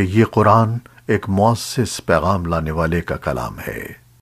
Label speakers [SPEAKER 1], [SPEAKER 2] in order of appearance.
[SPEAKER 1] کہ یہ قرآن ایک مؤثث پیغام لانے والے کا کلام ہے۔